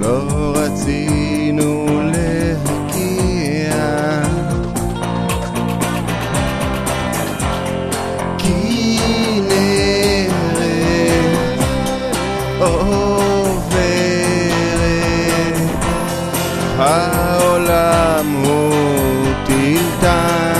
לא רצינו להקיע כנרת עוברת העולם הוא טלטל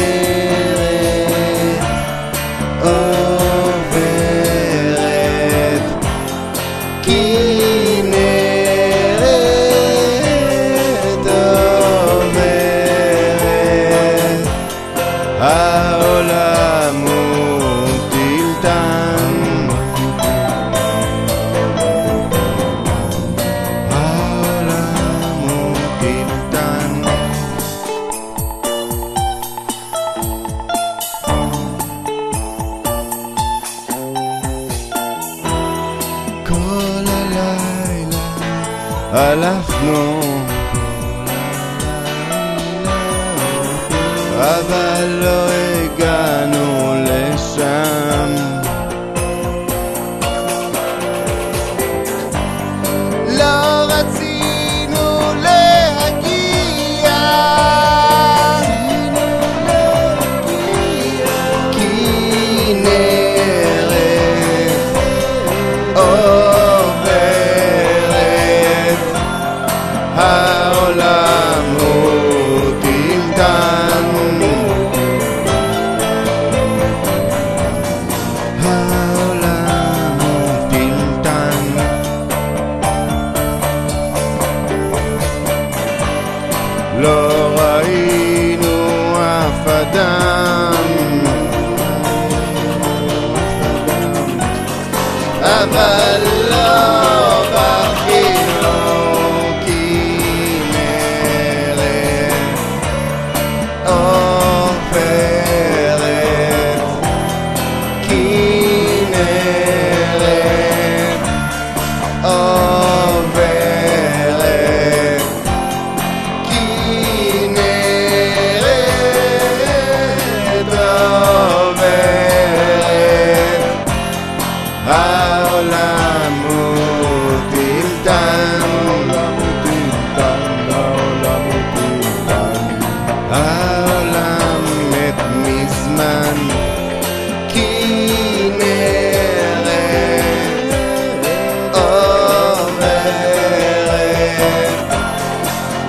כל הלילה הלכנו. אבל לא... לא ראינו אף אדם. אבל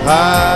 I